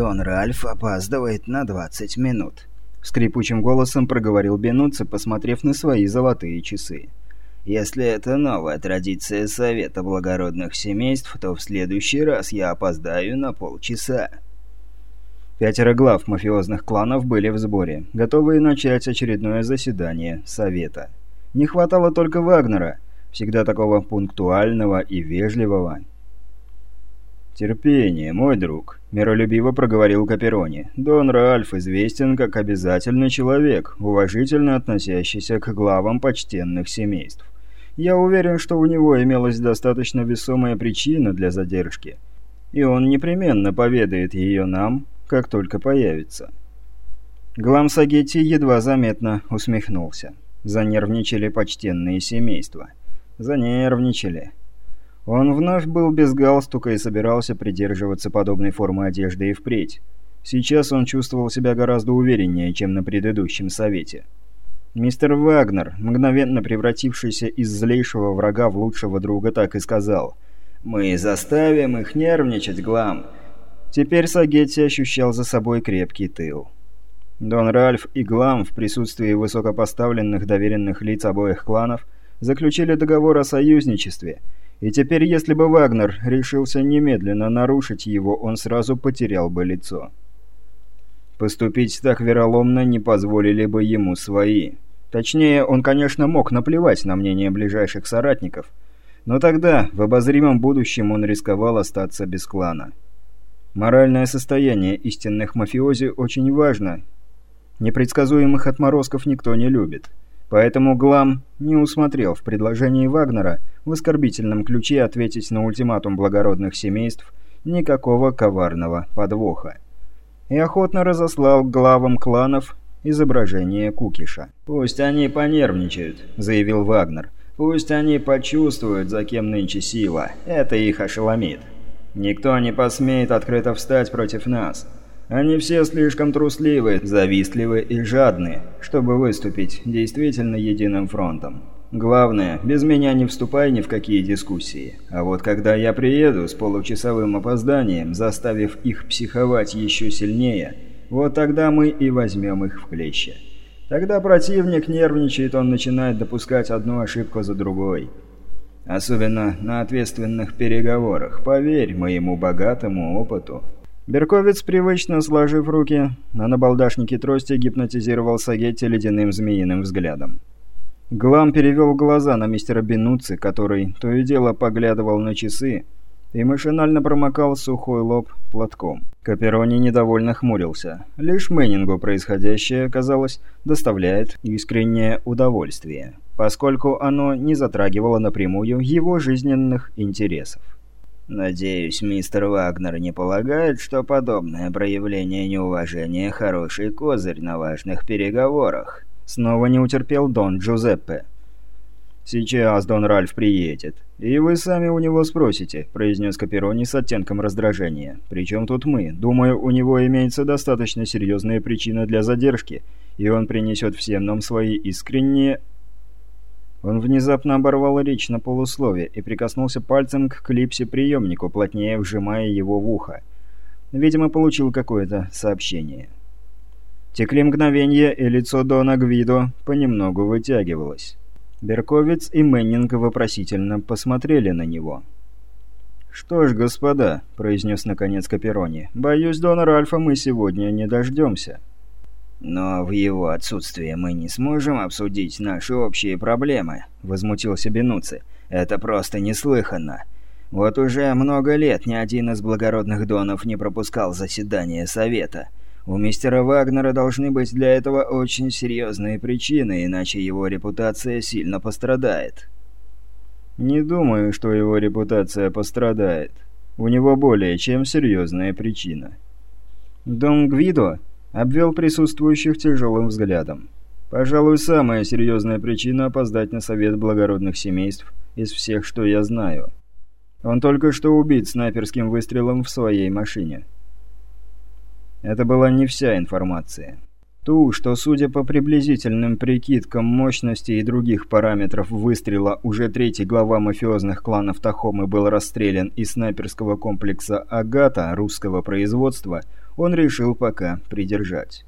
Дон Ральф опаздывает на 20 минут», — скрипучим голосом проговорил Бенуци, посмотрев на свои золотые часы. «Если это новая традиция Совета Благородных Семейств, то в следующий раз я опоздаю на полчаса». Пятеро глав мафиозных кланов были в сборе, готовые начать очередное заседание Совета. Не хватало только Вагнера, всегда такого пунктуального и вежливого. «Терпение, мой друг», — миролюбиво проговорил Каперони. «Дон Ральф известен как обязательный человек, уважительно относящийся к главам почтенных семейств. Я уверен, что у него имелась достаточно весомая причина для задержки, и он непременно поведает ее нам, как только появится». Глам Сагетти едва заметно усмехнулся. Занервничали почтенные семейства. Занервничали. Он вновь был без галстука и собирался придерживаться подобной формы одежды и впредь. Сейчас он чувствовал себя гораздо увереннее, чем на предыдущем совете. Мистер Вагнер, мгновенно превратившийся из злейшего врага в лучшего друга, так и сказал. «Мы заставим их нервничать, Глам. Теперь Сагетти ощущал за собой крепкий тыл. Дон Ральф и Глам в присутствии высокопоставленных доверенных лиц обоих кланов заключили договор о союзничестве, и теперь если бы Вагнер решился немедленно нарушить его, он сразу потерял бы лицо. Поступить так вероломно не позволили бы ему свои. Точнее, он, конечно, мог наплевать на мнение ближайших соратников, но тогда, в обозримом будущем, он рисковал остаться без клана. Моральное состояние истинных мафиози очень важно. Непредсказуемых отморозков никто не любит. Поэтому Глам не усмотрел в предложении Вагнера в оскорбительном ключе ответить на ультиматум благородных семейств никакого коварного подвоха. И охотно разослал главам кланов изображение Кукиша. «Пусть они понервничают», — заявил Вагнер. «Пусть они почувствуют, за кем нынче сила. Это их ошеломит». Никто не посмеет открыто встать против нас. Они все слишком трусливы, завистливы и жадны, чтобы выступить действительно единым фронтом. Главное, без меня не вступай ни в какие дискуссии. А вот когда я приеду с получасовым опозданием, заставив их психовать еще сильнее, вот тогда мы и возьмем их в клещи. Тогда противник нервничает, он начинает допускать одну ошибку за другой. Особенно на ответственных переговорах, поверь моему богатому опыту. Берковец, привычно сложив руки, на набалдашнике трости гипнотизировал Сагетти ледяным змеиным взглядом. Глам перевел глаза на мистера Бенуци, который то и дело поглядывал на часы и машинально промокал сухой лоб платком. Каперони недовольно хмурился. Лишь Мэннингу происходящее, казалось, доставляет искреннее удовольствие поскольку оно не затрагивало напрямую его жизненных интересов. «Надеюсь, мистер Вагнер не полагает, что подобное проявление неуважения – хороший козырь на важных переговорах?» Снова не утерпел Дон Джузеппе. «Сейчас Дон Ральф приедет, и вы сами у него спросите», – произнес Каперони с оттенком раздражения. «Причем тут мы? Думаю, у него имеется достаточно серьезная причина для задержки, и он принесет всем нам свои искренние он внезапно оборвал речь на полуслове и прикоснулся пальцем к клипсе-приемнику, плотнее вжимая его в ухо. Видимо, получил какое-то сообщение. Текли мгновенья, и лицо Дона Гвидо понемногу вытягивалось. Берковиц и Мэннинг вопросительно посмотрели на него. «Что ж, господа», — произнес наконец Каперони, — «боюсь, Дона Ральфа мы сегодня не дождемся». «Но в его отсутствие мы не сможем обсудить наши общие проблемы», — возмутился Бенуци. «Это просто неслыханно. Вот уже много лет ни один из благородных донов не пропускал заседания Совета. У мистера Вагнера должны быть для этого очень серьезные причины, иначе его репутация сильно пострадает». «Не думаю, что его репутация пострадает. У него более чем серьезная причина». «Дон Гвидо?» Обвел присутствующих тяжелым взглядом. «Пожалуй, самая серьезная причина опоздать на совет благородных семейств из всех, что я знаю. Он только что убит снайперским выстрелом в своей машине». Это была не вся информация. Ту, что, судя по приблизительным прикидкам мощности и других параметров выстрела, уже третий глава мафиозных кланов Тахомы был расстрелян из снайперского комплекса «Агата» русского производства – он решил пока придержать.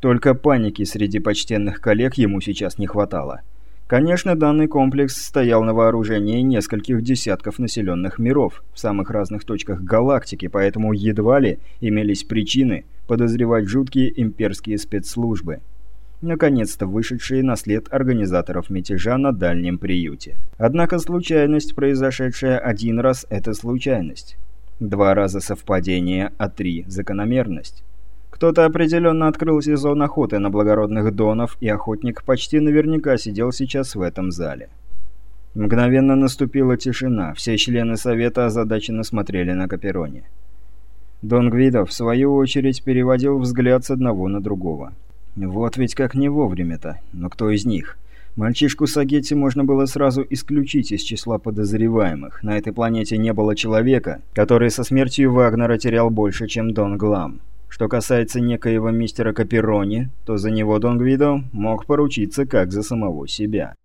Только паники среди почтенных коллег ему сейчас не хватало. Конечно, данный комплекс стоял на вооружении нескольких десятков населенных миров в самых разных точках галактики, поэтому едва ли имелись причины подозревать жуткие имперские спецслужбы – наконец-то вышедшие на след организаторов мятежа на дальнем приюте. Однако случайность, произошедшая один раз, это случайность. Два раза совпадение, а три – закономерность. Кто-то определенно открыл сезон охоты на благородных донов, и охотник почти наверняка сидел сейчас в этом зале. Мгновенно наступила тишина, все члены совета озадаченно смотрели на Каперони. Дон Гвидо, в свою очередь, переводил взгляд с одного на другого. Вот ведь как не вовремя-то. Но кто из них? Мальчишку Сагетти можно было сразу исключить из числа подозреваемых. На этой планете не было человека, который со смертью Вагнера терял больше, чем Дон Глам. Что касается некоего мистера Каперони, то за него Дон Гвидо мог поручиться как за самого себя.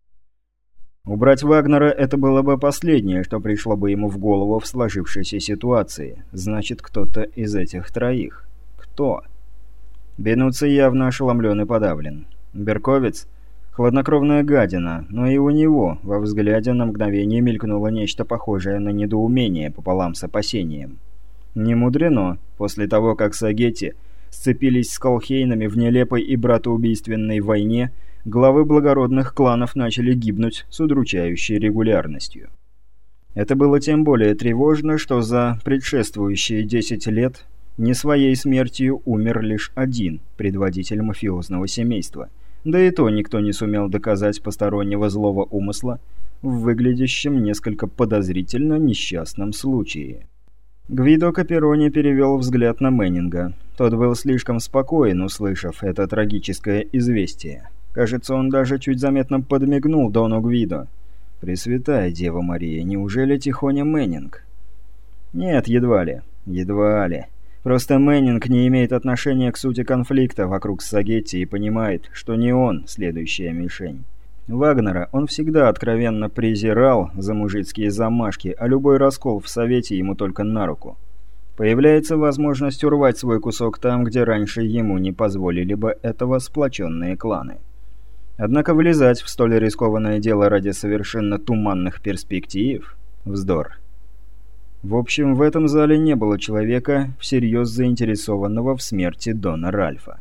Убрать Вагнера – это было бы последнее, что пришло бы ему в голову в сложившейся ситуации. Значит, кто-то из этих троих. Кто? Бенуци явно ошеломлен и подавлен. Берковец – хладнокровная гадина, но и у него во взгляде на мгновение мелькнуло нечто похожее на недоумение пополам с опасением. Не мудрено, после того, как Сагетти сцепились с Колхейнами в нелепой и братоубийственной войне, главы благородных кланов начали гибнуть с удручающей регулярностью. Это было тем более тревожно, что за предшествующие 10 лет не своей смертью умер лишь один предводитель мафиозного семейства. Да и то никто не сумел доказать постороннего злого умысла в выглядящем несколько подозрительно несчастном случае. Гвидо Каперони перевел взгляд на Мэннинга. Тот был слишком спокоен, услышав это трагическое известие. Кажется, он даже чуть заметно подмигнул Дону Гвидо. «Пресвятая Дева Мария, неужели Тихоня Мэннинг?» «Нет, едва ли. Едва ли. Просто Мэннинг не имеет отношения к сути конфликта вокруг Сагетти и понимает, что не он следующая мишень. Вагнера он всегда откровенно презирал за мужицкие замашки, а любой раскол в Совете ему только на руку. Появляется возможность урвать свой кусок там, где раньше ему не позволили бы этого сплоченные кланы. Однако влезать в столь рискованное дело ради совершенно туманных перспектив – вздор. В общем, в этом зале не было человека, всерьез заинтересованного в смерти Дона Ральфа.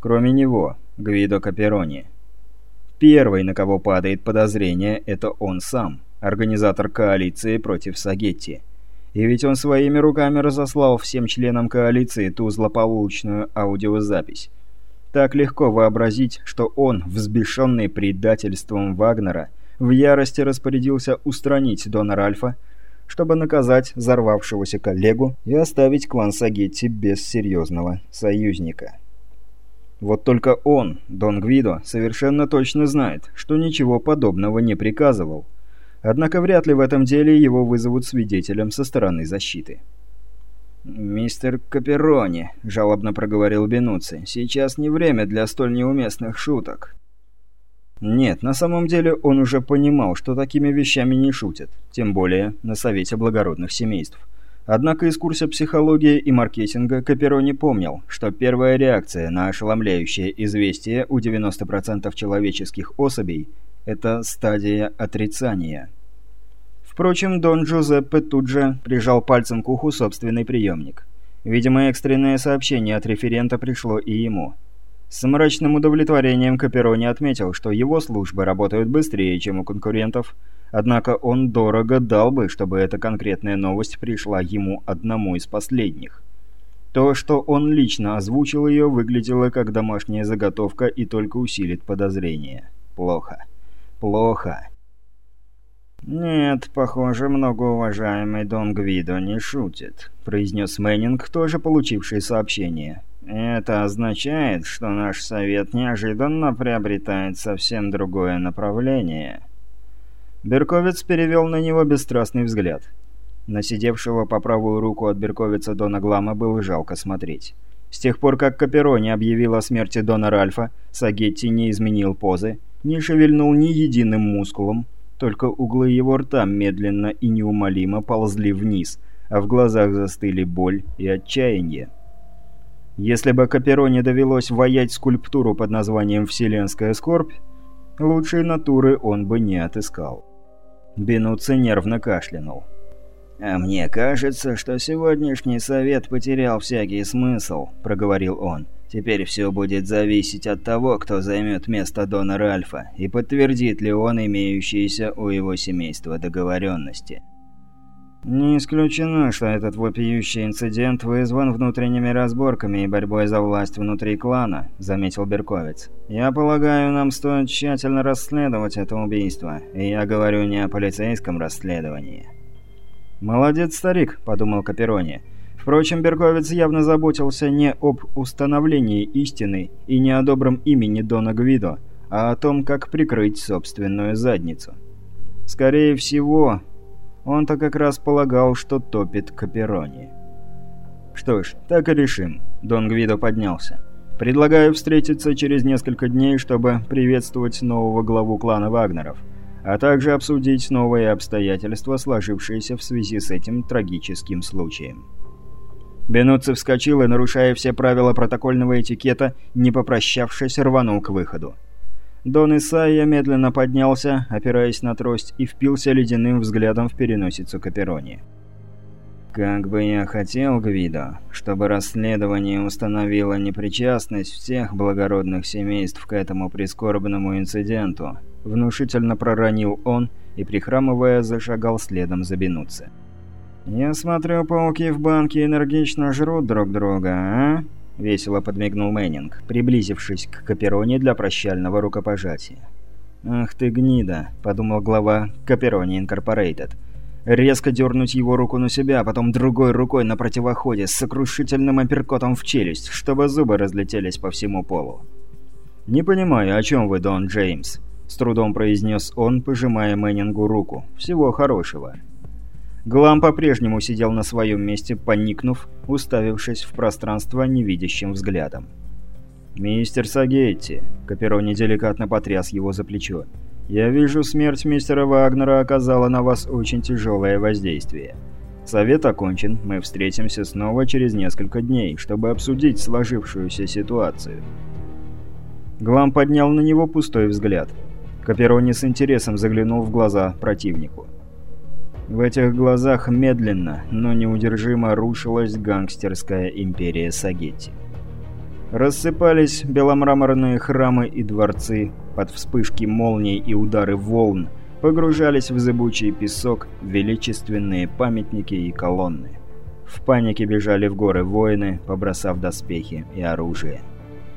Кроме него, Гвидо Каперони. Первый, на кого падает подозрение, это он сам, организатор коалиции против Сагетти. И ведь он своими руками разослал всем членам коалиции ту злополучную аудиозапись. Так легко вообразить, что он, взбешенный предательством Вагнера, в ярости распорядился устранить Дона Ральфа, чтобы наказать взорвавшегося коллегу и оставить клан Сагетти без серьезного союзника. Вот только он, Дон Гвидо, совершенно точно знает, что ничего подобного не приказывал. Однако вряд ли в этом деле его вызовут свидетелем со стороны защиты. «Мистер Каперони», — жалобно проговорил Бенуци, — «сейчас не время для столь неуместных шуток». Нет, на самом деле он уже понимал, что такими вещами не шутят, тем более на Совете благородных семейств. Однако из курса психологии и маркетинга Каперони помнил, что первая реакция на ошеломляющее известие у 90% человеческих особей – это стадия отрицания. Впрочем, Дон Джузеппе тут же прижал пальцем к уху собственный приемник. Видимо, экстренное сообщение от референта пришло и ему – с мрачным удовлетворением Каперони отметил, что его службы работают быстрее, чем у конкурентов, однако он дорого дал бы, чтобы эта конкретная новость пришла ему одному из последних. То, что он лично озвучил ее, выглядело как домашняя заготовка и только усилит подозрение. Плохо. Плохо. «Нет, похоже, многоуважаемый Дон Гвидо не шутит», — произнес Мэннинг, тоже получивший сообщение. Это означает, что наш совет неожиданно приобретает совсем другое направление. Берковец перевел на него бесстрастный взгляд. На сидевшего по правую руку от Берковица Дона Глама было жалко смотреть. С тех пор, как Каперони объявил о смерти Дона Ральфа, Сагетти не изменил позы, не шевельнул ни единым мускулом, только углы его рта медленно и неумолимо ползли вниз, а в глазах застыли боль и отчаяние. Если бы Капероне довелось воять скульптуру под названием «Вселенская скорбь», лучшей натуры он бы не отыскал. Бенуци нервно кашлянул. «А мне кажется, что сегодняшний совет потерял всякий смысл», — проговорил он. «Теперь все будет зависеть от того, кто займет место донора Альфа, и подтвердит ли он имеющиеся у его семейства договоренности». «Не исключено, что этот вопиющий инцидент вызван внутренними разборками и борьбой за власть внутри клана», — заметил Берковец. «Я полагаю, нам стоит тщательно расследовать это убийство, и я говорю не о полицейском расследовании». «Молодец, старик», — подумал Каперони. Впрочем, Берковец явно заботился не об установлении истины и не о добром имени Дона Гвидо, а о том, как прикрыть собственную задницу. Скорее всего, он-то как раз полагал, что топит Каперони. «Что ж, так и решим», — Дон Гвидо поднялся. «Предлагаю встретиться через несколько дней, чтобы приветствовать нового главу клана Вагнеров» а также обсудить новые обстоятельства, сложившиеся в связи с этим трагическим случаем. Бенуцци вскочил и, нарушая все правила протокольного этикета, не попрощавшись, рванул к выходу. Дон Исайя медленно поднялся, опираясь на трость, и впился ледяным взглядом в переносицу Каперони. «Как бы я хотел, Гвидо, чтобы расследование установило непричастность всех благородных семейств к этому прискорбному инциденту», внушительно проронил он и, прихрамывая, зашагал следом за Бенуце. «Я смотрю, пауки в банке энергично жрут друг друга, а?» — весело подмигнул Мэннинг, приблизившись к Капероне для прощального рукопожатия. «Ах ты гнида», — подумал глава Каперони Инкорпорейтед. Резко дернуть его руку на себя, а потом другой рукой на противоходе с сокрушительным апперкотом в челюсть, чтобы зубы разлетелись по всему полу. «Не понимаю, о чем вы, Дон Джеймс?» — с трудом произнес он, пожимая Мэннингу руку. «Всего хорошего». Глам по-прежнему сидел на своем месте, поникнув, уставившись в пространство невидящим взглядом. «Мистер Сагетти», — Каперони деликатно потряс его за плечо, — «я вижу, смерть мистера Вагнера оказала на вас очень тяжелое воздействие. Совет окончен, мы встретимся снова через несколько дней, чтобы обсудить сложившуюся ситуацию». Глам поднял на него пустой взгляд — Каперони с интересом заглянул в глаза противнику. В этих глазах медленно, но неудержимо рушилась гангстерская империя Сагетти. Рассыпались беломраморные храмы и дворцы, под вспышки молний и удары волн погружались в зыбучий песок величественные памятники и колонны. В панике бежали в горы воины, побросав доспехи и оружие.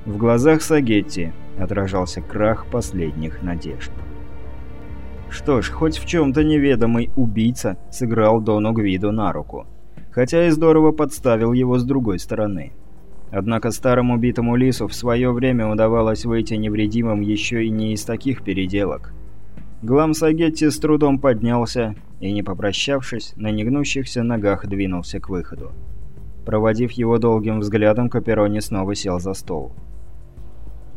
В глазах Сагетти отражался крах последних надежд. Что ж, хоть в чем-то неведомый убийца сыграл Дону Гвиду на руку. Хотя и здорово подставил его с другой стороны. Однако старому битому лису в свое время удавалось выйти невредимым еще и не из таких переделок. Глам Сагетти с трудом поднялся и, не попрощавшись, на негнущихся ногах двинулся к выходу. Проводив его долгим взглядом, Каперони снова сел за стол.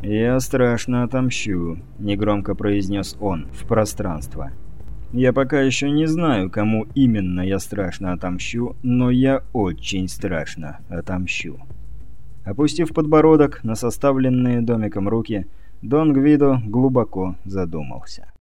«Я страшно отомщу», — негромко произнес он в пространство. «Я пока еще не знаю, кому именно я страшно отомщу, но я очень страшно отомщу». Опустив подбородок на составленные домиком руки, Дон Гвидо глубоко задумался.